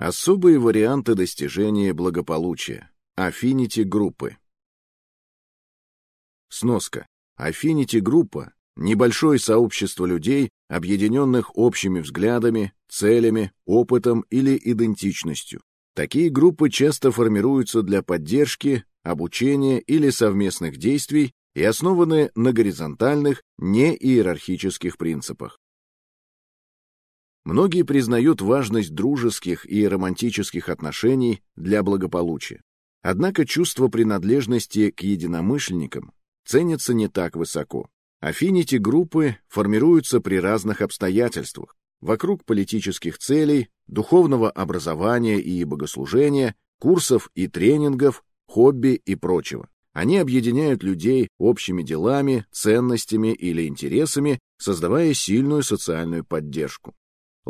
Особые варианты достижения благополучия. Афfinity-группы. Сноска. Афfinity-группа — небольшое сообщество людей, объединенных общими взглядами, целями, опытом или идентичностью. Такие группы часто формируются для поддержки, обучения или совместных действий и основаны на горизонтальных, неиерархических принципах. Многие признают важность дружеских и романтических отношений для благополучия. Однако чувство принадлежности к единомышленникам ценится не так высоко. Афfinity-группы формируются при разных обстоятельствах, вокруг политических целей, духовного образования и богослужения, курсов и тренингов, хобби и прочего. Они объединяют людей общими делами, ценностями или интересами, создавая сильную социальную поддержку.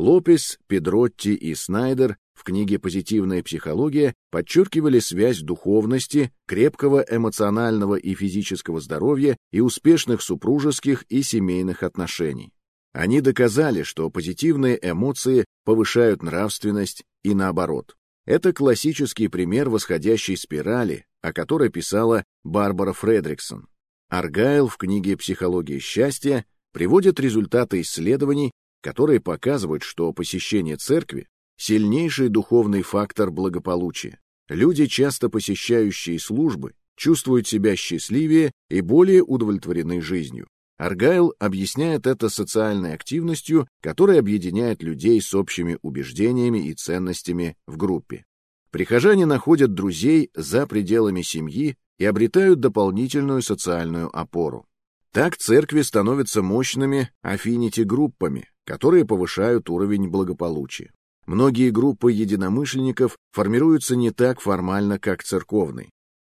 Лопес, Педротти и Снайдер в книге «Позитивная психология» подчеркивали связь духовности, крепкого эмоционального и физического здоровья и успешных супружеских и семейных отношений. Они доказали, что позитивные эмоции повышают нравственность и наоборот. Это классический пример восходящей спирали, о которой писала Барбара Фредриксон. Аргайл в книге «Психология счастья» приводит результаты исследований, которые показывают, что посещение церкви — сильнейший духовный фактор благополучия. Люди, часто посещающие службы, чувствуют себя счастливее и более удовлетворены жизнью. Аргайл объясняет это социальной активностью, которая объединяет людей с общими убеждениями и ценностями в группе. Прихожане находят друзей за пределами семьи и обретают дополнительную социальную опору. Так церкви становятся мощными афfinity-группами, которые повышают уровень благополучия. Многие группы единомышленников формируются не так формально, как церковные.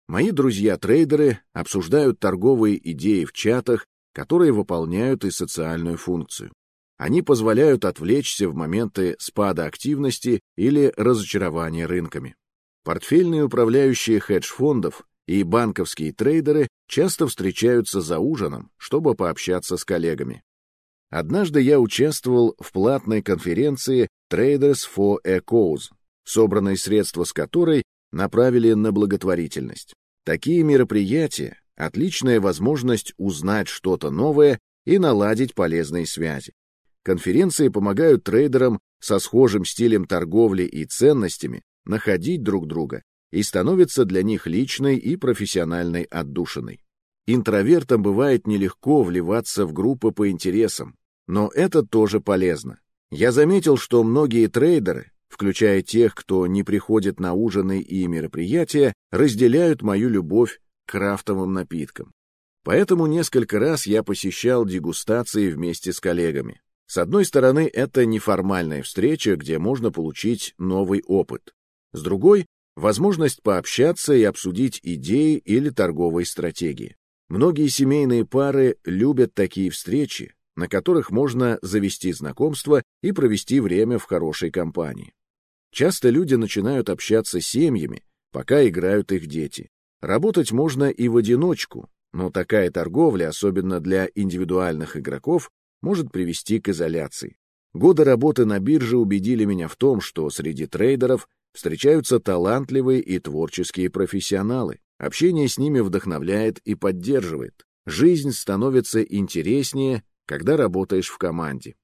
Мои друзья-трейдеры обсуждают торговые идеи в чатах, которые выполняют и социальную функцию. Они позволяют отвлечься в моменты спада активности или разочарования рынками. Портфельные управляющие хедж-фондов и банковские трейдеры часто встречаются за ужином, чтобы пообщаться с коллегами. Однажды я участвовал в платной конференции Traders for a Cause, собранные средства с которой направили на благотворительность. Такие мероприятия — отличная возможность узнать что-то новое и наладить полезные связи. Конференции помогают трейдерам со схожим стилем торговли и ценностями находить друг друга и становятся для них личной и профессиональной отдушиной. Интровертам бывает нелегко вливаться в группы по интересам, но это тоже полезно. Я заметил, что многие трейдеры, включая тех, кто не приходит на ужины и мероприятия, разделяют мою любовь к крафтовым напиткам. Поэтому несколько раз я посещал дегустации вместе с коллегами. С одной стороны, это неформальная встреча, где можно получить новый опыт. С другой — возможность пообщаться и обсудить идеи или торговые стратегии. Многие семейные пары любят такие встречи, на которых можно завести знакомство и провести время в хорошей компании. Часто люди начинают общаться с семьями, пока играют их дети. Работать можно и в одиночку, но такая торговля, особенно для индивидуальных игроков, может привести к изоляции. Годы работы на бирже убедили меня в том, что среди трейдеров встречаются талантливые и творческие профессионалы. Общение с ними вдохновляет и поддерживает. Жизнь становится интереснее, когда работаешь в команде.